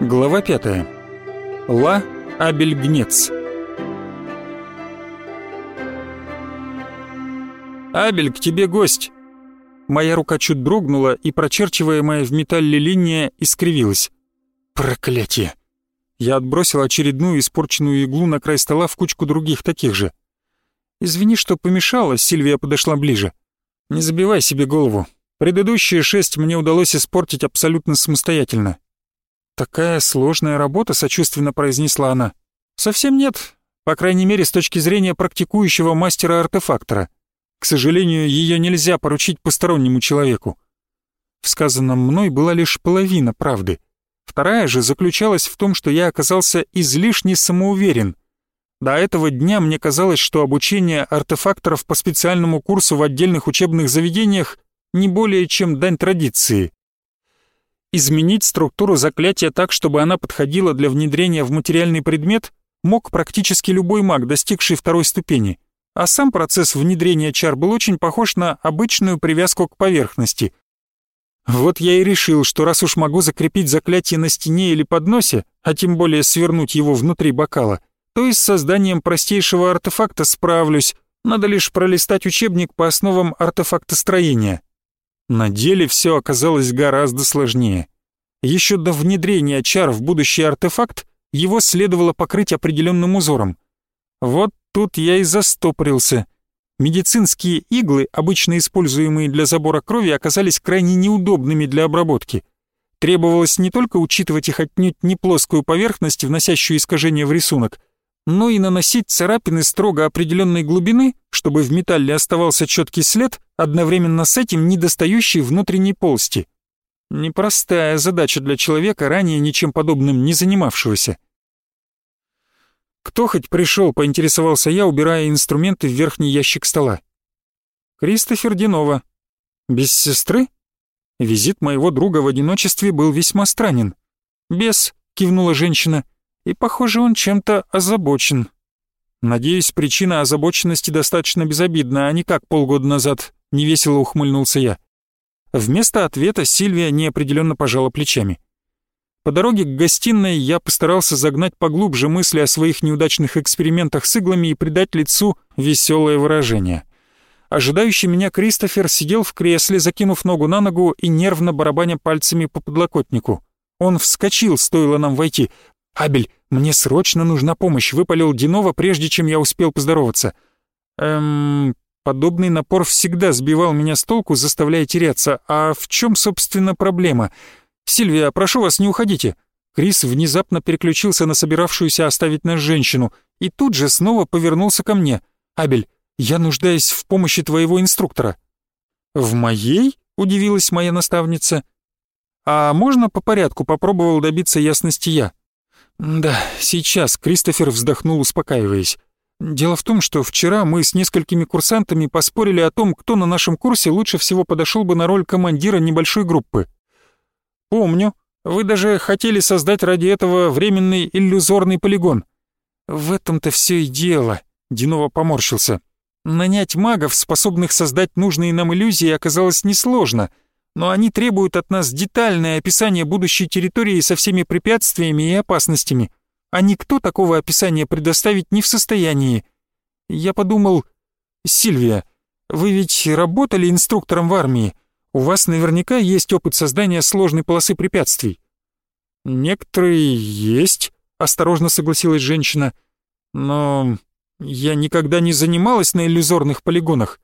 Глава 5. Ла Абельгнец. «Абель, к тебе гость!» Моя рука чуть дрогнула, и прочерчиваемая в металле линия искривилась. «Проклятие!» Я отбросил очередную испорченную иглу на край стола в кучку других таких же. «Извини, что помешала», — Сильвия подошла ближе. «Не забивай себе голову. Предыдущие шесть мне удалось испортить абсолютно самостоятельно. «Такая сложная работа», — сочувственно произнесла она. «Совсем нет, по крайней мере, с точки зрения практикующего мастера-артефактора. К сожалению, ее нельзя поручить постороннему человеку. В сказанном мной была лишь половина правды. Вторая же заключалась в том, что я оказался излишне самоуверен. До этого дня мне казалось, что обучение артефакторов по специальному курсу в отдельных учебных заведениях не более чем дань традиции изменить структуру заклятия так, чтобы она подходила для внедрения в материальный предмет, мог практически любой маг, достигший второй ступени. А сам процесс внедрения чар был очень похож на обычную привязку к поверхности. Вот я и решил, что раз уж могу закрепить заклятие на стене или подносе, а тем более свернуть его внутри бокала, то и с созданием простейшего артефакта справлюсь, надо лишь пролистать учебник по основам артефактостроения. На деле все оказалось гораздо сложнее. Еще до внедрения чар в будущий артефакт его следовало покрыть определенным узором. Вот тут я и застопорился. Медицинские иглы, обычно используемые для забора крови, оказались крайне неудобными для обработки. Требовалось не только учитывать их отнюдь не плоскую поверхность, вносящую искажения в рисунок, но и наносить царапины строго определенной глубины, чтобы в металле оставался четкий след, одновременно с этим недостающий внутренней полости. Непростая задача для человека, ранее ничем подобным не занимавшегося. «Кто хоть пришел?» — поинтересовался я, убирая инструменты в верхний ящик стола. «Кристофер Динова». «Без сестры?» Визит моего друга в одиночестве был весьма странен. «Без», — кивнула женщина, — и, похоже, он чем-то озабочен. Надеюсь, причина озабоченности достаточно безобидна, а не как полгода назад, невесело ухмыльнулся я. Вместо ответа Сильвия неопределенно пожала плечами. По дороге к гостиной я постарался загнать поглубже мысли о своих неудачных экспериментах с иглами и придать лицу веселое выражение. Ожидающий меня Кристофер сидел в кресле, закинув ногу на ногу и нервно барабаня пальцами по подлокотнику. Он вскочил, стоило нам войти. «Абель, мне срочно нужна помощь», — выпалил Динова, прежде чем я успел поздороваться. «Эм...» Подобный напор всегда сбивал меня с толку, заставляя теряться. А в чем, собственно, проблема? «Сильвия, прошу вас, не уходите». Крис внезапно переключился на собиравшуюся оставить нас женщину и тут же снова повернулся ко мне. «Абель, я нуждаюсь в помощи твоего инструктора». «В моей?» — удивилась моя наставница. «А можно по порядку?» — попробовал добиться ясности я. «Да, сейчас», — Кристофер вздохнул, успокаиваясь. «Дело в том, что вчера мы с несколькими курсантами поспорили о том, кто на нашем курсе лучше всего подошел бы на роль командира небольшой группы. Помню, вы даже хотели создать ради этого временный иллюзорный полигон. В этом-то все и дело», — Динова поморщился. «Нанять магов, способных создать нужные нам иллюзии, оказалось несложно» но они требуют от нас детальное описание будущей территории со всеми препятствиями и опасностями, а никто такого описания предоставить не в состоянии. Я подумал, Сильвия, вы ведь работали инструктором в армии, у вас наверняка есть опыт создания сложной полосы препятствий. Некоторые есть, осторожно согласилась женщина, но я никогда не занималась на иллюзорных полигонах.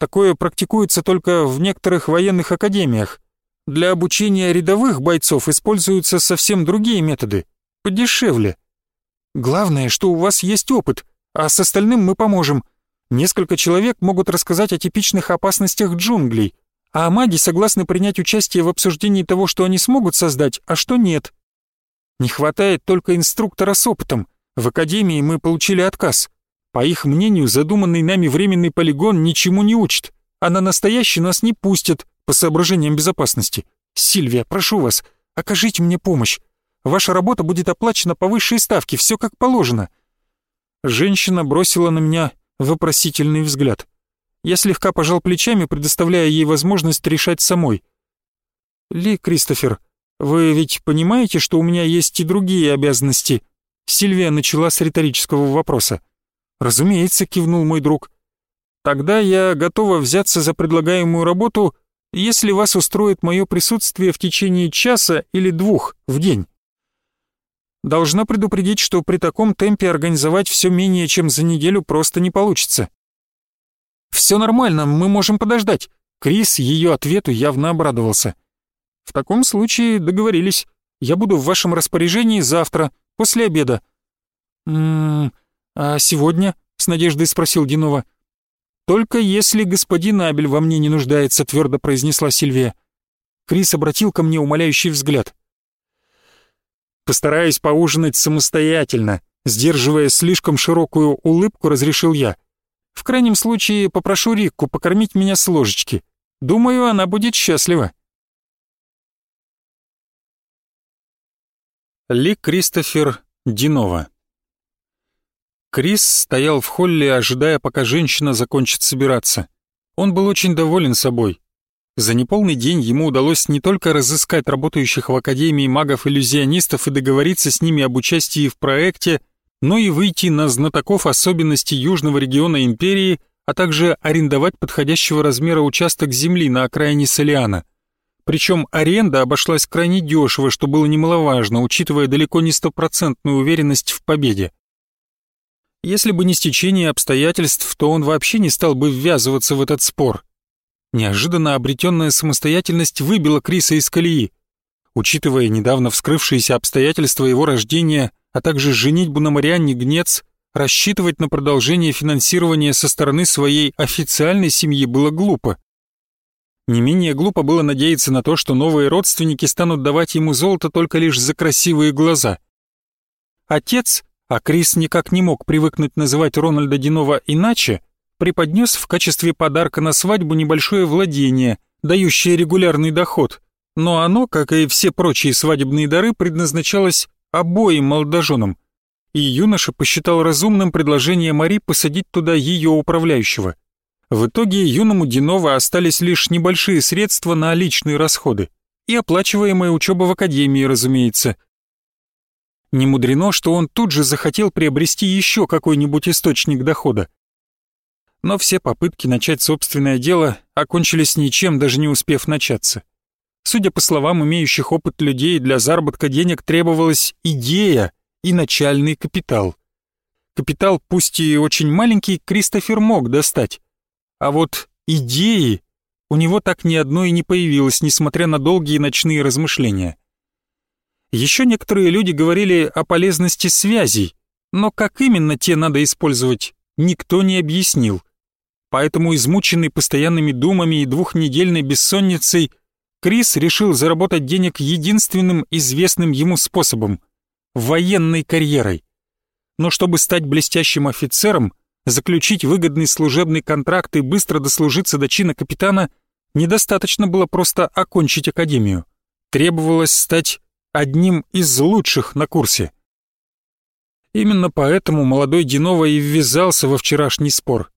Такое практикуется только в некоторых военных академиях. Для обучения рядовых бойцов используются совсем другие методы, подешевле. Главное, что у вас есть опыт, а с остальным мы поможем. Несколько человек могут рассказать о типичных опасностях джунглей, а маги согласны принять участие в обсуждении того, что они смогут создать, а что нет. Не хватает только инструктора с опытом. В академии мы получили отказ. По их мнению, задуманный нами временный полигон ничему не учит, а на настоящий нас не пустят по соображениям безопасности. Сильвия, прошу вас, окажите мне помощь. Ваша работа будет оплачена по высшей ставке, все как положено». Женщина бросила на меня вопросительный взгляд. Я слегка пожал плечами, предоставляя ей возможность решать самой. «Ли, Кристофер, Вы ведь понимаете, что у меня есть и другие обязанности?» Сильвия начала с риторического вопроса. «Разумеется», — кивнул мой друг. «Тогда я готова взяться за предлагаемую работу, если вас устроит мое присутствие в течение часа или двух в день». Должна предупредить, что при таком темпе организовать все менее чем за неделю просто не получится. «Все нормально, мы можем подождать». Крис ее ответу явно обрадовался. «В таком случае договорились. Я буду в вашем распоряжении завтра, после обеда». «Ммм, а сегодня?» — с надеждой спросил Динова. «Только если господин Абель во мне не нуждается», — твердо произнесла Сильвия. Крис обратил ко мне умоляющий взгляд. «Постараюсь поужинать самостоятельно», — сдерживая слишком широкую улыбку, разрешил я. В крайнем случае попрошу Рикку покормить меня с ложечки. Думаю, она будет счастлива. Ли Кристофер Динова Крис стоял в холле, ожидая, пока женщина закончит собираться. Он был очень доволен собой. За неполный день ему удалось не только разыскать работающих в Академии магов-иллюзионистов и договориться с ними об участии в проекте, но и выйти на знатоков особенностей южного региона империи, а также арендовать подходящего размера участок земли на окраине Солиана. Причем аренда обошлась крайне дешево, что было немаловажно, учитывая далеко не стопроцентную уверенность в победе. Если бы не стечение обстоятельств, то он вообще не стал бы ввязываться в этот спор. Неожиданно обретенная самостоятельность выбила Криса из колеи. Учитывая недавно вскрывшиеся обстоятельства его рождения, а также женитьбу на Марианне Гнец, рассчитывать на продолжение финансирования со стороны своей официальной семьи было глупо. Не менее глупо было надеяться на то, что новые родственники станут давать ему золото только лишь за красивые глаза. Отец, а Крис никак не мог привыкнуть называть Рональда Динова иначе, преподнес в качестве подарка на свадьбу небольшое владение, дающее регулярный доход, но оно, как и все прочие свадебные дары, предназначалось обоим молодоженам, и юноша посчитал разумным предложение Мари посадить туда ее управляющего. В итоге юному Динова остались лишь небольшие средства на личные расходы и оплачиваемая учеба в академии, разумеется. Не мудрено, что он тут же захотел приобрести еще какой-нибудь источник дохода. Но все попытки начать собственное дело окончились ничем, даже не успев начаться. Судя по словам имеющих опыт людей, для заработка денег требовалась идея и начальный капитал. Капитал, пусть и очень маленький, Кристофер мог достать. А вот идеи у него так ни одной и не появилось, несмотря на долгие ночные размышления. Еще некоторые люди говорили о полезности связей, но как именно те надо использовать, никто не объяснил. Поэтому, измученный постоянными думами и двухнедельной бессонницей, Крис решил заработать денег единственным известным ему способом — военной карьерой. Но чтобы стать блестящим офицером, заключить выгодный служебный контракт и быстро дослужиться до чина капитана, недостаточно было просто окончить академию. Требовалось стать одним из лучших на курсе. Именно поэтому молодой Динова и ввязался во вчерашний спор.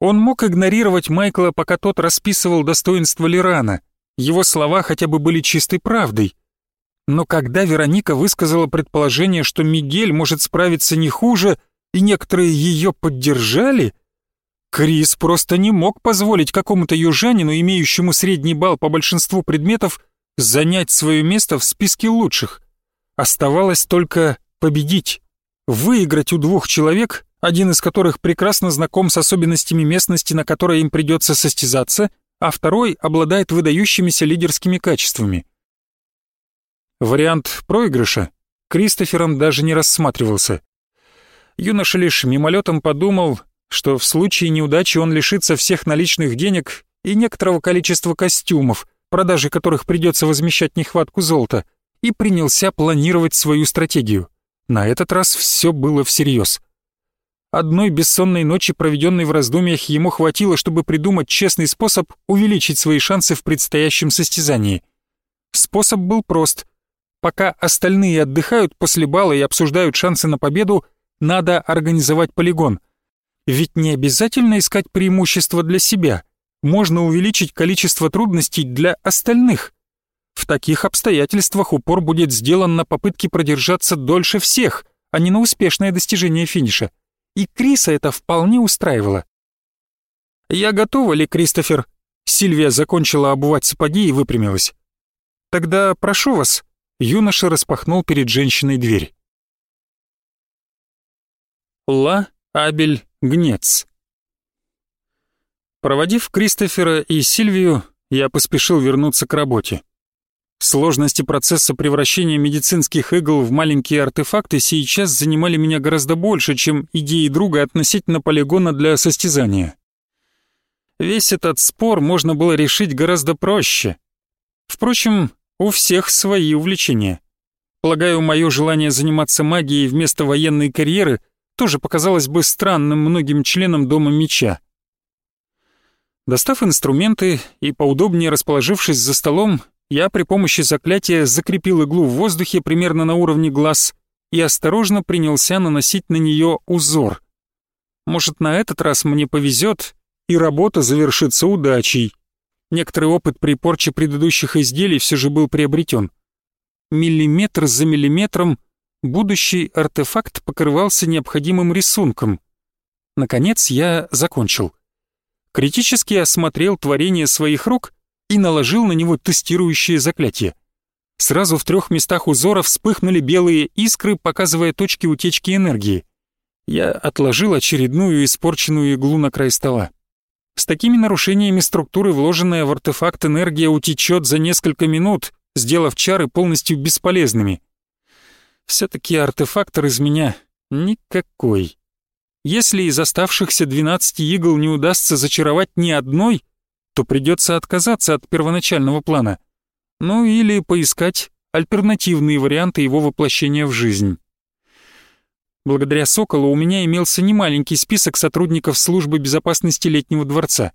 Он мог игнорировать Майкла, пока тот расписывал достоинства Лирана, его слова хотя бы были чистой правдой. Но когда Вероника высказала предположение, что Мигель может справиться не хуже, и некоторые ее поддержали, Крис просто не мог позволить какому-то южанину, имеющему средний балл по большинству предметов, занять свое место в списке лучших. Оставалось только победить, выиграть у двух человек, один из которых прекрасно знаком с особенностями местности, на которой им придется состязаться, а второй обладает выдающимися лидерскими качествами. Вариант проигрыша Кристофером даже не рассматривался. Юноша лишь мимолетом подумал, что в случае неудачи он лишится всех наличных денег и некоторого количества костюмов, продажи которых придется возмещать нехватку золота, и принялся планировать свою стратегию. На этот раз все было всерьез. Одной бессонной ночи, проведенной в раздумьях, ему хватило, чтобы придумать честный способ увеличить свои шансы в предстоящем состязании. Способ был прост. Пока остальные отдыхают после бала и обсуждают шансы на победу, надо организовать полигон. Ведь не обязательно искать преимущества для себя. Можно увеличить количество трудностей для остальных. В таких обстоятельствах упор будет сделан на попытке продержаться дольше всех, а не на успешное достижение финиша. И Криса это вполне устраивало. «Я готова ли, Кристофер?» Сильвия закончила обувать сапоги и выпрямилась. «Тогда прошу вас». Юноша распахнул перед женщиной дверь. Ла Абель Гнец Проводив Кристофера и Сильвию, я поспешил вернуться к работе. Сложности процесса превращения медицинских игл в маленькие артефакты сейчас занимали меня гораздо больше, чем идеи друга относительно полигона для состязания. Весь этот спор можно было решить гораздо проще. Впрочем, у всех свои увлечения. Полагаю, мое желание заниматься магией вместо военной карьеры тоже показалось бы странным многим членам Дома Меча. Достав инструменты и поудобнее расположившись за столом, я при помощи заклятия закрепил иглу в воздухе примерно на уровне глаз и осторожно принялся наносить на нее узор. Может, на этот раз мне повезет, и работа завершится удачей. Некоторый опыт при порче предыдущих изделий все же был приобретен. Миллиметр за миллиметром будущий артефакт покрывался необходимым рисунком. Наконец я закончил. Критически осмотрел творение своих рук и наложил на него тестирующее заклятие. Сразу в трех местах узора вспыхнули белые искры, показывая точки утечки энергии. Я отложил очередную испорченную иглу на край стола. С такими нарушениями структуры вложенная в артефакт энергия утечет за несколько минут, сделав чары полностью бесполезными. Все-таки артефактор из меня никакой. Если из оставшихся 12 игл не удастся зачаровать ни одной, то придется отказаться от первоначального плана. Ну или поискать альтернативные варианты его воплощения в жизнь. Благодаря «Соколу» у меня имелся немаленький список сотрудников службы безопасности Летнего дворца.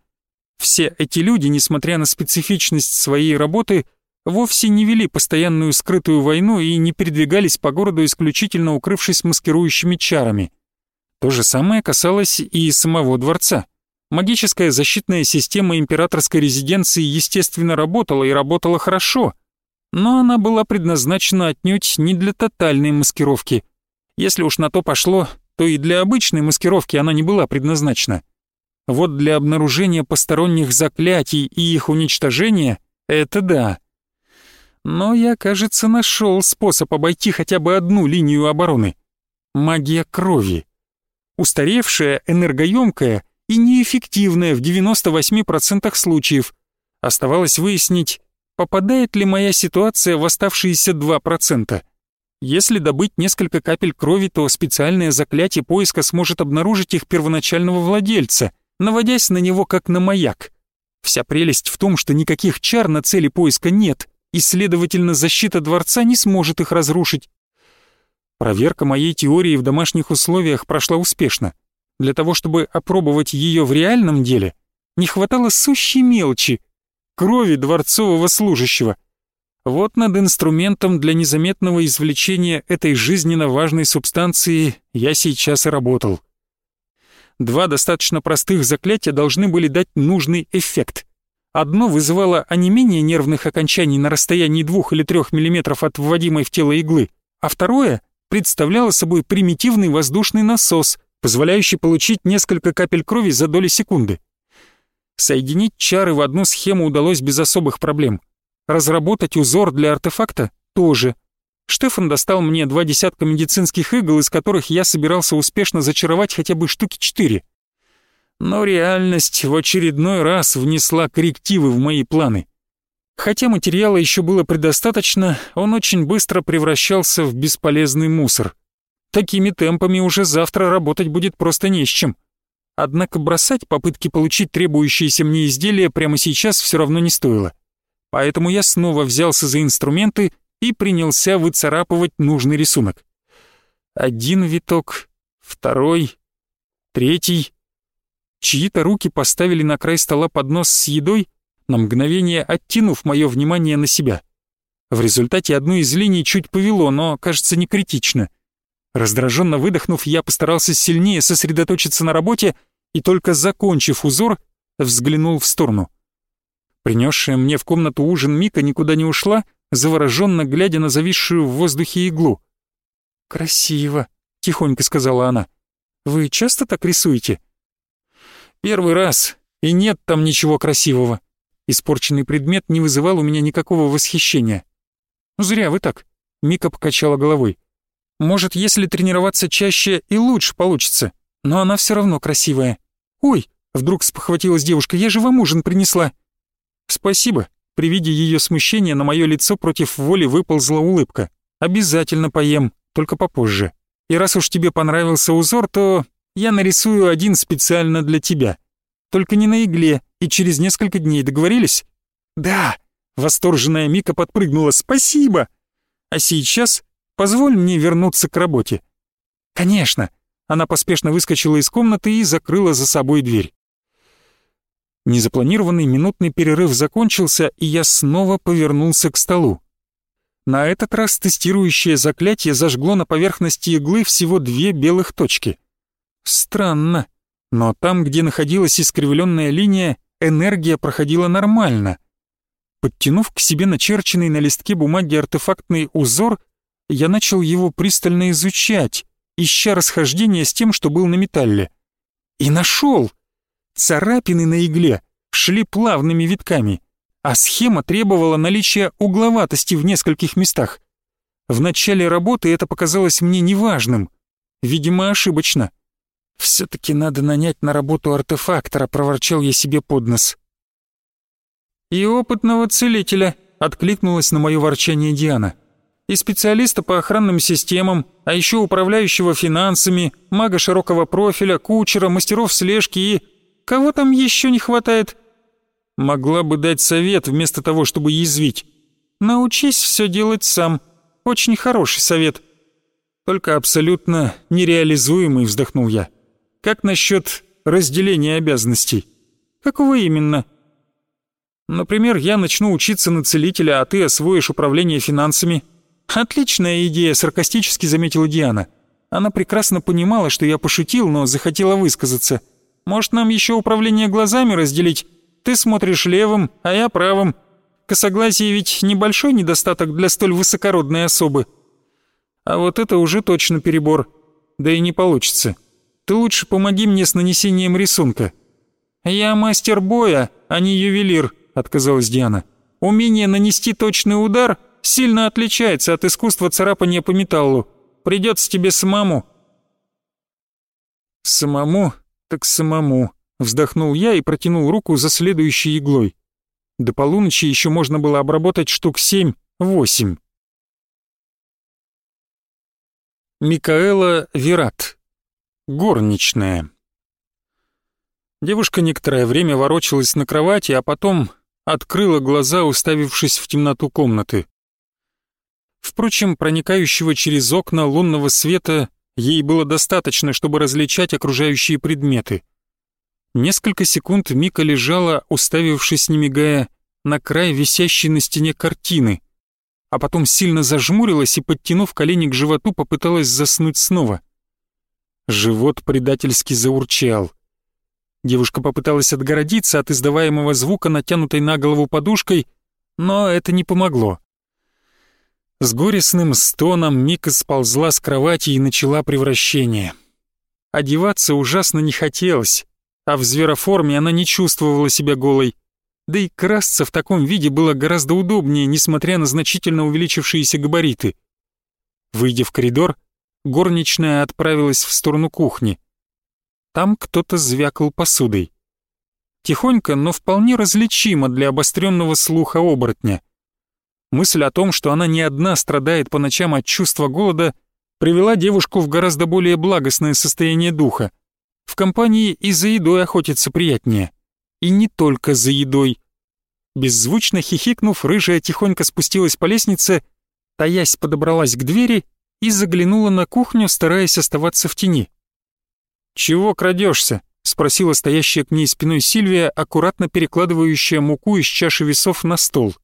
Все эти люди, несмотря на специфичность своей работы, вовсе не вели постоянную скрытую войну и не передвигались по городу исключительно укрывшись маскирующими чарами. То же самое касалось и самого дворца. Магическая защитная система императорской резиденции естественно работала и работала хорошо, но она была предназначена отнюдь не для тотальной маскировки. Если уж на то пошло, то и для обычной маскировки она не была предназначена. Вот для обнаружения посторонних заклятий и их уничтожения — это да. Но я, кажется, нашел способ обойти хотя бы одну линию обороны. Магия крови. Устаревшая, энергоемкая — и неэффективная в 98% случаев. Оставалось выяснить, попадает ли моя ситуация в оставшиеся 2%. Если добыть несколько капель крови, то специальное заклятие поиска сможет обнаружить их первоначального владельца, наводясь на него как на маяк. Вся прелесть в том, что никаких чар на цели поиска нет, и, следовательно, защита дворца не сможет их разрушить. Проверка моей теории в домашних условиях прошла успешно. Для того, чтобы опробовать ее в реальном деле, не хватало сущей мелочи — крови дворцового служащего. Вот над инструментом для незаметного извлечения этой жизненно важной субстанции я сейчас и работал. Два достаточно простых заклятия должны были дать нужный эффект. Одно вызывало онемение нервных окончаний на расстоянии двух или трех миллиметров от вводимой в тело иглы, а второе представляло собой примитивный воздушный насос, позволяющий получить несколько капель крови за доли секунды. Соединить чары в одну схему удалось без особых проблем. Разработать узор для артефакта тоже. Штефан достал мне два десятка медицинских игл, из которых я собирался успешно зачаровать хотя бы штуки четыре. Но реальность в очередной раз внесла коррективы в мои планы. Хотя материала еще было предостаточно, он очень быстро превращался в бесполезный мусор — Такими темпами уже завтра работать будет просто не с чем. Однако бросать попытки получить требующиеся мне изделия прямо сейчас все равно не стоило. Поэтому я снова взялся за инструменты и принялся выцарапывать нужный рисунок. Один виток, второй, третий. Чьи-то руки поставили на край стола поднос с едой, на мгновение оттянув мое внимание на себя. В результате одну из линий чуть повело, но, кажется, не критично — Раздраженно выдохнув, я постарался сильнее сосредоточиться на работе и только закончив узор, взглянул в сторону. Принесшая мне в комнату ужин Мика никуда не ушла, завороженно глядя на зависшую в воздухе иглу. «Красиво», — тихонько сказала она. «Вы часто так рисуете?» «Первый раз, и нет там ничего красивого». Испорченный предмет не вызывал у меня никакого восхищения. «Зря вы так», — Мика покачала головой. «Может, если тренироваться чаще и лучше получится, но она все равно красивая. Ой, вдруг спохватилась девушка, я же вам ужин принесла». «Спасибо». При виде ее смущения на мое лицо против воли выползла улыбка. «Обязательно поем, только попозже. И раз уж тебе понравился узор, то я нарисую один специально для тебя. Только не на игле, и через несколько дней договорились?» «Да!» — восторженная Мика подпрыгнула. «Спасибо!» «А сейчас позволь мне вернуться к работе». «Конечно!» Она поспешно выскочила из комнаты и закрыла за собой дверь. Незапланированный минутный перерыв закончился, и я снова повернулся к столу. На этот раз тестирующее заклятие зажгло на поверхности иглы всего две белых точки. Странно, но там, где находилась искривленная линия, энергия проходила нормально. Подтянув к себе начерченный на листке бумаги артефактный узор, я начал его пристально изучать, ища расхождение с тем, что был на металле. И нашел — Царапины на игле шли плавными витками, а схема требовала наличия угловатости в нескольких местах. В начале работы это показалось мне неважным, видимо, ошибочно. «Все-таки надо нанять на работу артефактора», — проворчал я себе под нос. «И опытного целителя», — откликнулась на мое ворчание Диана. «И специалиста по охранным системам, а еще управляющего финансами, мага широкого профиля, кучера, мастеров слежки и Кого там еще не хватает?» Могла бы дать совет вместо того, чтобы язвить. «Научись все делать сам. Очень хороший совет». «Только абсолютно нереализуемый», — вздохнул я. «Как насчет разделения обязанностей?» «Какого именно?» «Например, я начну учиться на целителя, а ты освоишь управление финансами». «Отличная идея», — саркастически заметила Диана. Она прекрасно понимала, что я пошутил, но захотела высказаться — может, нам еще управление глазами разделить? Ты смотришь левым, а я правым. Косоглазие ведь небольшой недостаток для столь высокородной особы. А вот это уже точно перебор. Да и не получится. Ты лучше помоги мне с нанесением рисунка». «Я мастер боя, а не ювелир», — отказалась Диана. «Умение нанести точный удар сильно отличается от искусства царапания по металлу. Придется тебе самому». «Самому так самому», — вздохнул я и протянул руку за следующей иглой. До полуночи еще можно было обработать штук семь-восемь. Микаэла Вират. Горничная. Девушка некоторое время ворочалась на кровати, а потом открыла глаза, уставившись в темноту комнаты. Впрочем, проникающего через окна лунного света Ей было достаточно, чтобы различать окружающие предметы. Несколько секунд Мика лежала, уставившись, не мигая, на край висящей на стене картины, а потом сильно зажмурилась и, подтянув колени к животу, попыталась заснуть снова. Живот предательски заурчал. Девушка попыталась отгородиться от издаваемого звука, натянутой на голову подушкой, но это не помогло. С горестным стоном Мика сползла с кровати и начала превращение. Одеваться ужасно не хотелось, а в звероформе она не чувствовала себя голой. Да и красться в таком виде было гораздо удобнее, несмотря на значительно увеличившиеся габариты. Выйдя в коридор, горничная отправилась в сторону кухни. Там кто-то звякал посудой. Тихонько, но вполне различимо для обостренного слуха оборотня — Мысль о том, что она не одна страдает по ночам от чувства голода, привела девушку в гораздо более благостное состояние духа. В компании и за едой охотиться приятнее. И не только за едой. Беззвучно хихикнув, рыжая тихонько спустилась по лестнице, таясь подобралась к двери и заглянула на кухню, стараясь оставаться в тени. «Чего крадешься?» — спросила стоящая к ней спиной Сильвия, аккуратно перекладывающая муку из чаши весов на стол.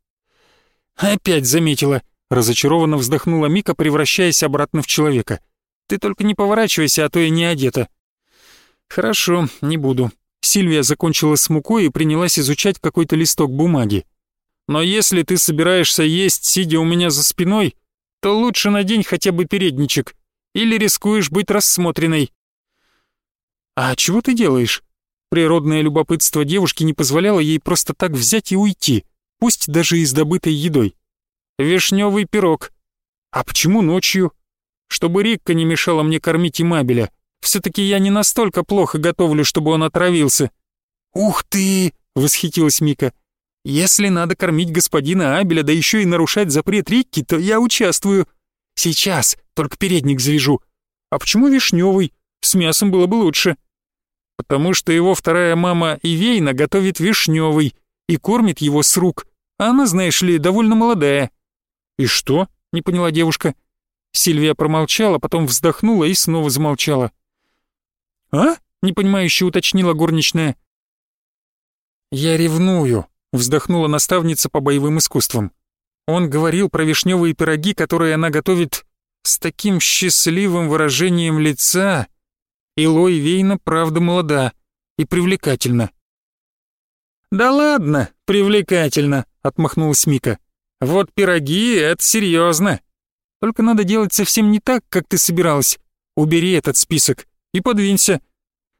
«Опять заметила», — разочарованно вздохнула Мика, превращаясь обратно в человека. «Ты только не поворачивайся, а то я не одета». «Хорошо, не буду». Сильвия закончила с мукой и принялась изучать какой-то листок бумаги. «Но если ты собираешься есть, сидя у меня за спиной, то лучше надень хотя бы передничек, или рискуешь быть рассмотренной». «А чего ты делаешь?» Природное любопытство девушки не позволяло ей просто так взять и уйти, пусть даже и с добытой едой. «Вишневый пирог. А почему ночью?» «Чтобы Рикка не мешала мне кормить Имабеля. Все-таки я не настолько плохо готовлю, чтобы он отравился». «Ух ты!» — восхитилась Мика. «Если надо кормить господина Абеля, да еще и нарушать запрет Рикки, то я участвую. Сейчас, только передник завяжу. А почему вишневый? С мясом было бы лучше». «Потому что его вторая мама Ивейна готовит вишневый и кормит его с рук, а она, знаешь ли, довольно молодая». «И что?» — не поняла девушка. Сильвия промолчала, потом вздохнула и снова замолчала. «А?» — непонимающе уточнила горничная. «Я ревную», — вздохнула наставница по боевым искусствам. Он говорил про вишневые пироги, которые она готовит с таким счастливым выражением лица. И Лой Вейна правда молода и привлекательна. «Да ладно, привлекательно», — отмахнулась Мика. «Вот пироги — это серьезно. Только надо делать совсем не так, как ты собиралась. Убери этот список и подвинься.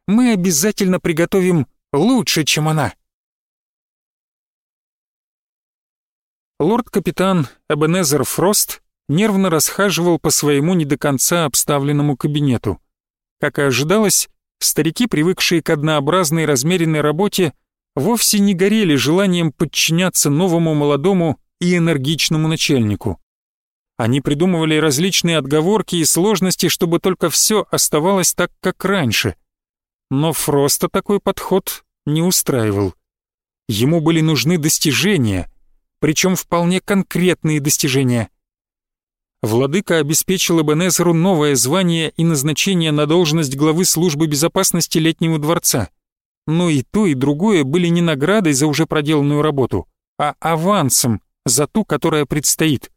Мы обязательно приготовим лучше, чем она». Лорд-капитан Эбенезер Фрост нервно расхаживал по своему не до конца обставленному кабинету. Как и ожидалось, старики, привыкшие к однообразной размеренной работе, вовсе не горели желанием подчиняться новому молодому и энергичному начальнику. Они придумывали различные отговорки и сложности, чтобы только все оставалось так, как раньше. Но Фроста такой подход не устраивал. Ему были нужны достижения — причем вполне конкретные достижения. Владыка обеспечил Эбенезеру новое звание и назначение на должность главы службы безопасности Летнего дворца. Но и то, и другое были не наградой за уже проделанную работу, а авансом за ту, которая предстоит.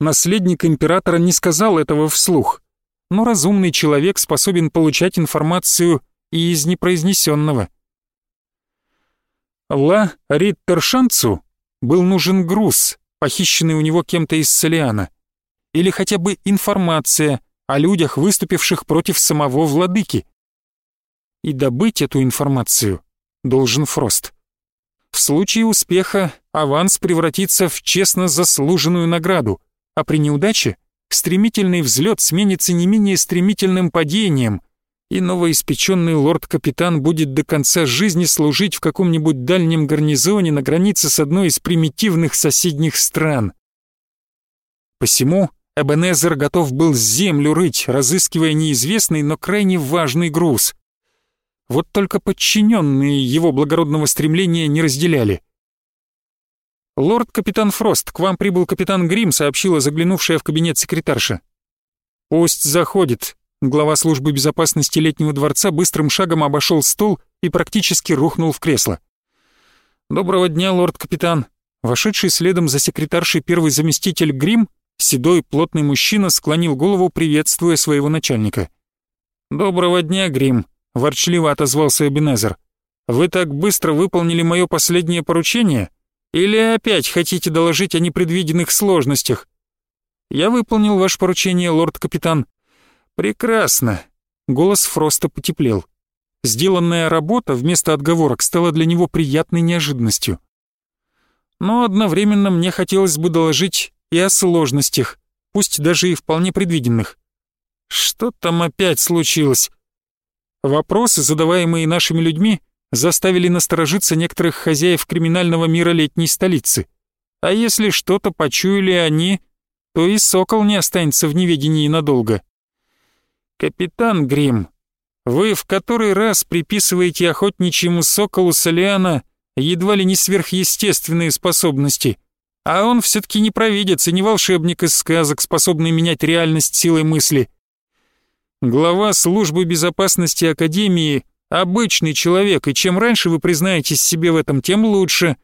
Наследник императора не сказал этого вслух, но разумный человек способен получать информацию и из непроизнесенного. Ла Риттершанцу был нужен груз, похищенный у него кем-то из Солиана, или хотя бы информация о людях, выступивших против самого владыки. И добыть эту информацию должен Фрост. В случае успеха аванс превратится в честно заслуженную награду, а при неудаче стремительный взлет сменится не менее стремительным падением, и новоиспеченный лорд-капитан будет до конца жизни служить в каком-нибудь дальнем гарнизоне на границе с одной из примитивных соседних стран. Посему Эбенезер готов был землю рыть, разыскивая неизвестный, но крайне важный груз. Вот только подчиненные его благородного стремления не разделяли. «Лорд-капитан Фрост, к вам прибыл капитан Грим», сообщила заглянувшая в кабинет секретарша. «Пусть заходит», Глава службы безопасности Летнего дворца быстрым шагом обошел стол и практически рухнул в кресло. «Доброго дня, лорд-капитан!» Вошедший следом за секретаршей первый заместитель Грим, седой плотный мужчина, склонил голову, приветствуя своего начальника. «Доброго дня, Грим!» — ворчливо отозвался Эбенезер. «Вы так быстро выполнили мое последнее поручение? Или опять хотите доложить о непредвиденных сложностях?» «Я выполнил ваше поручение, лорд-капитан», «Прекрасно!» Голос Фроста потеплел. Сделанная работа вместо отговорок стала для него приятной неожиданностью. Но одновременно мне хотелось бы доложить и о сложностях, пусть даже и вполне предвиденных. Что там опять случилось? Вопросы, задаваемые нашими людьми, заставили насторожиться некоторых хозяев криминального мира летней столицы. А если что-то почуяли они, то и сокол не останется в неведении надолго. «Капитан Грим, вы в который раз приписываете охотничьему соколу Солиана едва ли не сверхъестественные способности, а он все-таки не провидец и не волшебник из сказок, способный менять реальность силой мысли. Глава службы безопасности Академии — обычный человек, и чем раньше вы признаетесь себе в этом, тем лучше».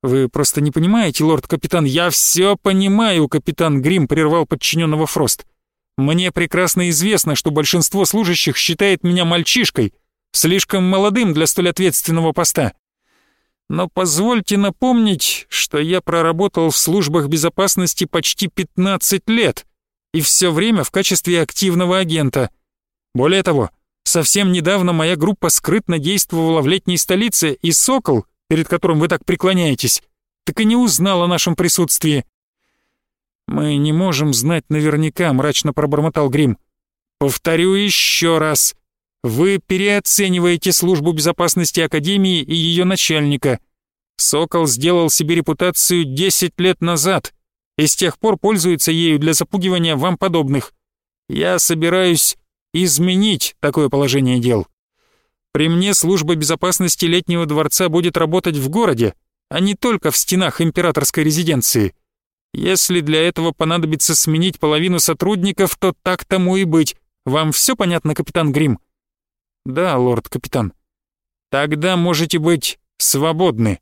«Вы просто не понимаете, лорд-капитан». «Я все понимаю», — капитан Грим прервал подчиненного Фрост. Мне прекрасно известно, что большинство служащих считает меня мальчишкой, слишком молодым для столь ответственного поста. Но позвольте напомнить, что я проработал в службах безопасности почти 15 лет и все время в качестве активного агента. Более того, совсем недавно моя группа скрытно действовала в летней столице, и «Сокол», перед которым вы так преклоняетесь, так и не узнал о нашем присутствии. «Мы не можем знать наверняка», — мрачно пробормотал Грим. «Повторю еще раз. Вы переоцениваете службу безопасности Академии и ее начальника. Сокол сделал себе репутацию 10 лет назад и с тех пор пользуется ею для запугивания вам подобных. Я собираюсь изменить такое положение дел. При мне служба безопасности летнего дворца будет работать в городе, а не только в стенах императорской резиденции. Если для этого понадобится сменить половину сотрудников, то так тому и быть. Вам все понятно, капитан Грим? «Да, лорд-капитан». «Тогда можете быть свободны».